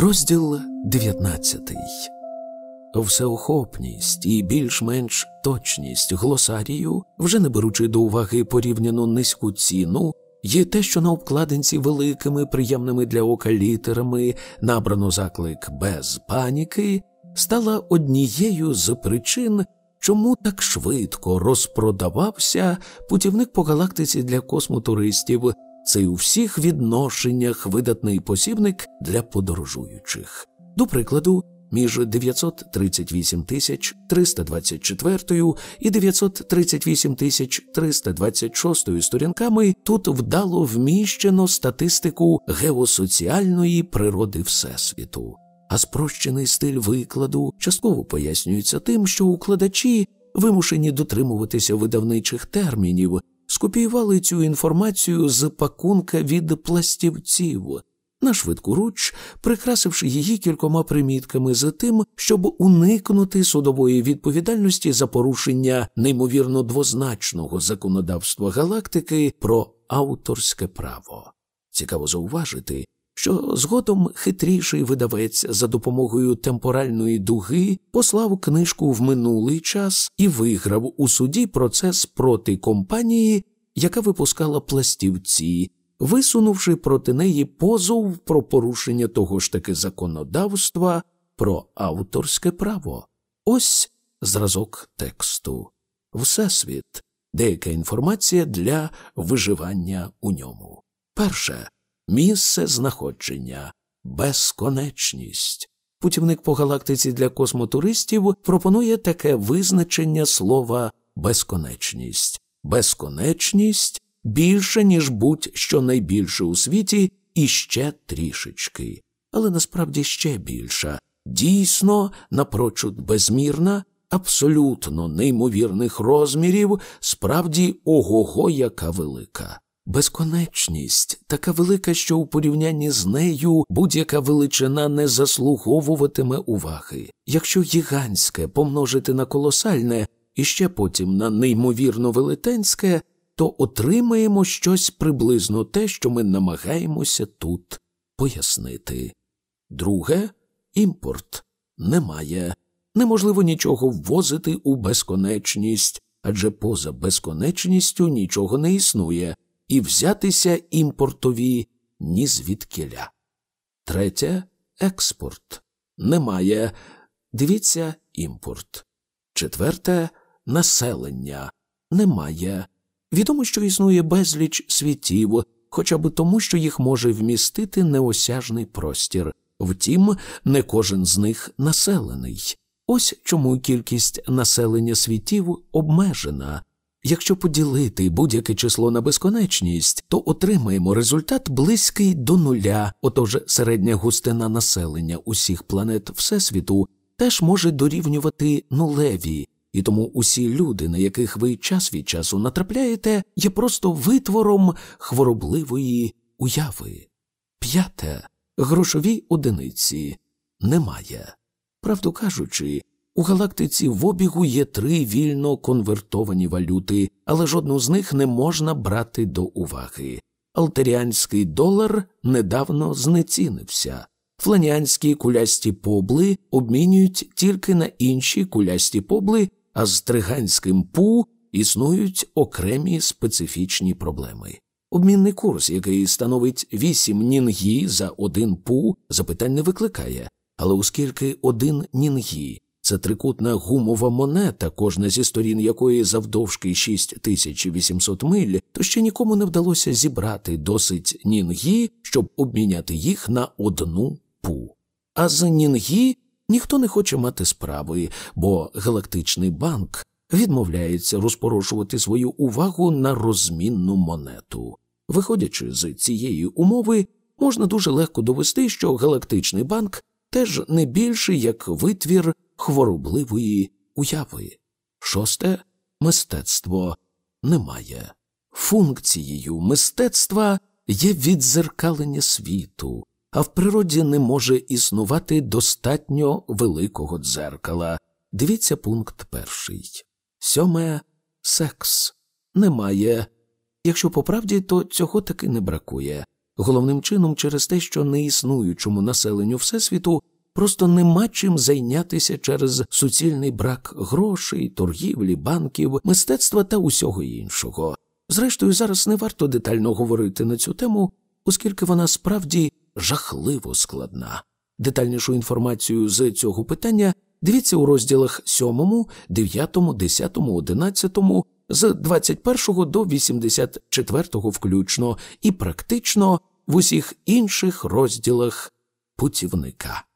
Розділ 19 Всеохопність і більш-менш точність глосарію, вже не беручи до уваги порівняно низьку ціну, є те, що на обкладинці великими, приємними для ока літерами набрано заклик без паніки, стала однією з причин, чому так швидко розпродавався путівник по галактиці для космотуристів, цей у всіх відношеннях видатний посібник для подорожуючих. До прикладу, між 938 тисяч 324 і 938 тисяч 326 сторінками тут вдало вміщено статистику геосоціальної природи Всесвіту. А спрощений стиль викладу частково пояснюється тим, що укладачі, вимушені дотримуватися видавничих термінів, скопіювали цю інформацію з пакунка від пластівців, на швидку руч, прикрасивши її кількома примітками за тим, щоб уникнути судової відповідальності за порушення неймовірно двозначного законодавства галактики про авторське право. Цікаво зауважити, що згодом хитріший видавець за допомогою темпоральної дуги послав книжку в минулий час і виграв у суді процес проти компанії, яка випускала пластівці, висунувши проти неї позов про порушення того ж таки законодавства про авторське право. Ось зразок тексту. Всесвіт деяка інформація для виживання у ньому. Перше місце знаходження, безконечність. Путівник по галактиці для космотуристів пропонує таке визначення слова безконечність. Безконечність більше, ніж будь-що найбільше у світі, і ще трішечки, але насправді ще більша, дійсно, напрочуд безмірна, абсолютно неймовірних розмірів, справді ого-го, яка велика. Безконечність така велика, що у порівнянні з нею будь-яка величина не заслуговуватиме уваги. Якщо гігантське помножити на колосальне і ще потім на неймовірно велетенське, то отримаємо щось приблизно те, що ми намагаємося тут пояснити. Друге імпорт немає. Неможливо нічого ввозити у безконечність, адже поза безконечністю нічого не існує, і взятися імпортові ні звідкіля. Третє експорт немає. Дивіться імпорт. Четверте населення немає. Відомо, що існує безліч світів, хоча б тому, що їх може вмістити неосяжний простір. Втім, не кожен з них населений. Ось чому кількість населення світів обмежена. Якщо поділити будь-яке число на безконечність, то отримаємо результат близький до нуля, отож середня густина населення усіх планет Всесвіту теж може дорівнювати нулеві, і тому усі люди, на яких ви час від часу натрапляєте, є просто витвором хворобливої уяви. П'яте грошові одиниці немає. Правду кажучи, у галактиці в обігу є три вільно конвертовані валюти, але жодну з них не можна брати до уваги. Алтеріанський долар недавно знецінився. Фланянські кулясті побли обмінюють тільки на інші кулясті побли, а з триганським пу існують окремі специфічні проблеми. Обмінний курс, який становить 8 нінгі за один пу, запитань не викликає, але оскільки один нінгі це трикутна гумова монета, кожна зі сторін якої завдовжки 6800 миль, то ще нікому не вдалося зібрати досить нінгі, щоб обміняти їх на одну пу. А з нінгі ніхто не хоче мати справи, бо галактичний банк відмовляється розпорошувати свою увагу на розмінну монету. Виходячи з цієї умови, можна дуже легко довести, що галактичний банк теж не більший як витвір хворобливої уяви. Шосте мистецтво немає. Функцією мистецтва є відзеркалення світу, а в природі не може існувати достатньо великого дзеркала. Дивіться пункт перший. Сьоме секс немає. Якщо по правді, то цього таки не бракує. головним чином через те, що неіснуючому населенню Всесвіту просто нема чим зайнятися через суцільний брак грошей, торгівлі, банків, мистецтва та усього іншого. Зрештою, зараз не варто детально говорити на цю тему, оскільки вона справді жахливо складна. Детальнішу інформацію з цього питання дивіться у розділах 7, 9, 10, 11, з 21 до 84 включно, і практично в усіх інших розділах путівника.